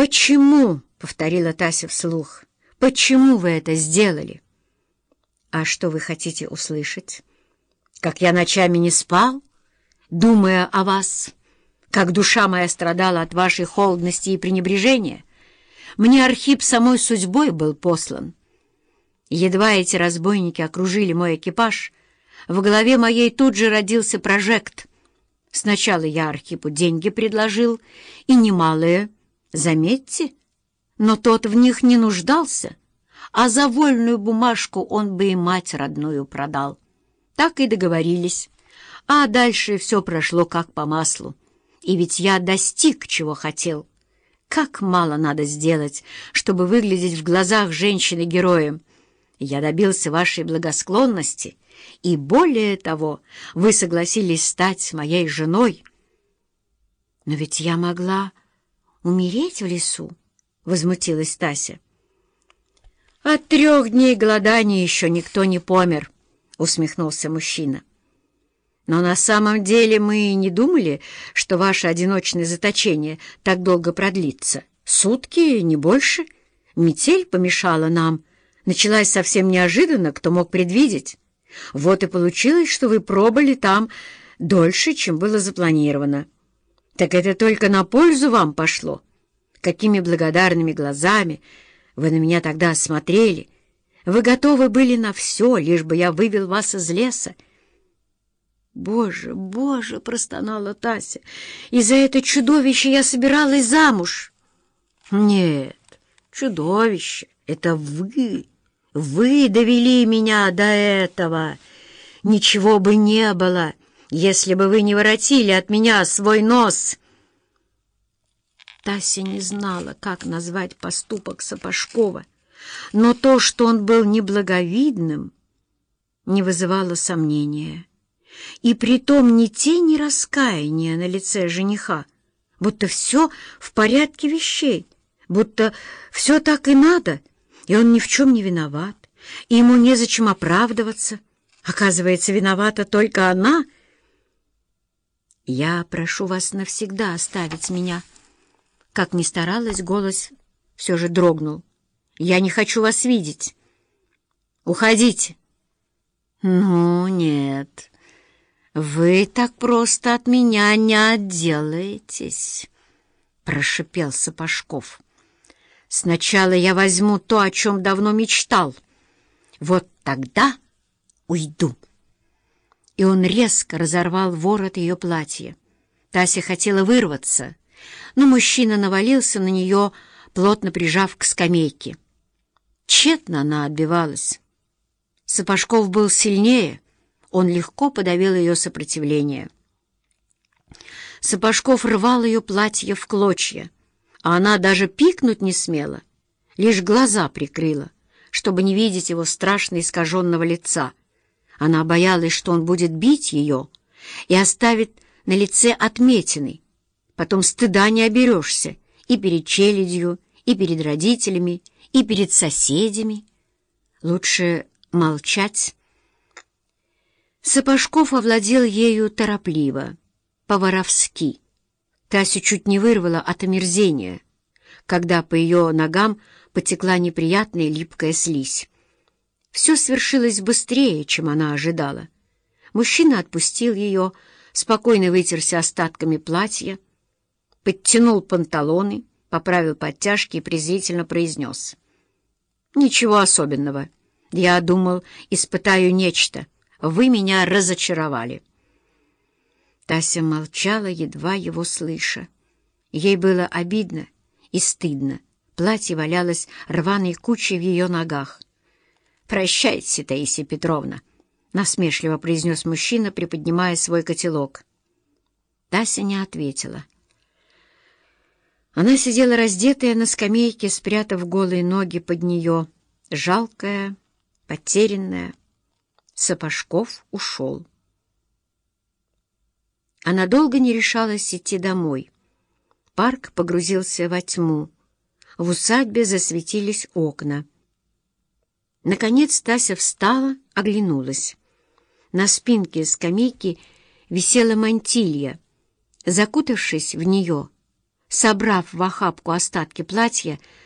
«Почему?» — повторила Тася вслух. «Почему вы это сделали?» «А что вы хотите услышать? Как я ночами не спал, думая о вас, как душа моя страдала от вашей холодности и пренебрежения? Мне Архип самой судьбой был послан. Едва эти разбойники окружили мой экипаж, в голове моей тут же родился прожект. Сначала я Архипу деньги предложил, и немалые — Заметьте, но тот в них не нуждался, а за вольную бумажку он бы и мать родную продал. Так и договорились, а дальше все прошло как по маслу. И ведь я достиг, чего хотел. Как мало надо сделать, чтобы выглядеть в глазах женщины героем. Я добился вашей благосклонности, и более того, вы согласились стать моей женой. Но ведь я могла умереть в лесу?» — возмутилась Тася. «От трех дней голодания еще никто не помер», — усмехнулся мужчина. «Но на самом деле мы и не думали, что ваше одиночное заточение так долго продлится. Сутки, не больше. Метель помешала нам. Началась совсем неожиданно, кто мог предвидеть. Вот и получилось, что вы пробыли там дольше, чем было запланировано». Так это только на пользу вам пошло. Какими благодарными глазами вы на меня тогда смотрели. Вы готовы были на все, лишь бы я вывел вас из леса. «Боже, боже!» — простонала Тася. «И за это чудовище я собиралась замуж!» «Нет, чудовище — это вы! Вы довели меня до этого! Ничего бы не было!» Если бы вы не воротили от меня свой нос!» Тася не знала, как назвать поступок Сапожкова, но то, что он был неблаговидным, не вызывало сомнения. И притом ни тени раскаяния на лице жениха, будто все в порядке вещей, будто все так и надо, и он ни в чем не виноват, и ему незачем оправдываться. Оказывается, виновата только она — «Я прошу вас навсегда оставить меня». Как ни старалась, голос все же дрогнул. «Я не хочу вас видеть. Уходите». «Ну, нет, вы так просто от меня не отделаетесь», — прошипел Сапожков. «Сначала я возьму то, о чем давно мечтал. Вот тогда уйду» и он резко разорвал ворот ее платья. Тася хотела вырваться, но мужчина навалился на нее, плотно прижав к скамейке. Тщетно она отбивалась. Сапожков был сильнее, он легко подавил ее сопротивление. Сапожков рвал ее платье в клочья, а она даже пикнуть не смела, лишь глаза прикрыла, чтобы не видеть его страшно искаженного лица — она боялась, что он будет бить ее и оставит на лице отметины. Потом стыда не оберешься и перед челядью, и перед родителями, и перед соседями. Лучше молчать. Сапожков овладел ею торопливо, по-воровски. Тасю чуть не вырвала от омерзения, когда по ее ногам потекла неприятная липкая слизь. Все свершилось быстрее, чем она ожидала. Мужчина отпустил ее, спокойно вытерся остатками платья, подтянул панталоны, поправил подтяжки и презрительно произнес. «Ничего особенного. Я думал, испытаю нечто. Вы меня разочаровали». Тася молчала, едва его слыша. Ей было обидно и стыдно. Платье валялось рваной кучей в ее ногах. «Прощайте, Таисия Петровна», — насмешливо произнес мужчина, приподнимая свой котелок. Тася не ответила. Она сидела раздетая на скамейке, спрятав голые ноги под нее, жалкая, потерянная. Сапожков ушел. Она долго не решалась идти домой. Парк погрузился во тьму. В усадьбе засветились окна. Наконец Тася встала, оглянулась. На спинке скамейки висела мантилья. Закутавшись в нее, собрав в охапку остатки платья,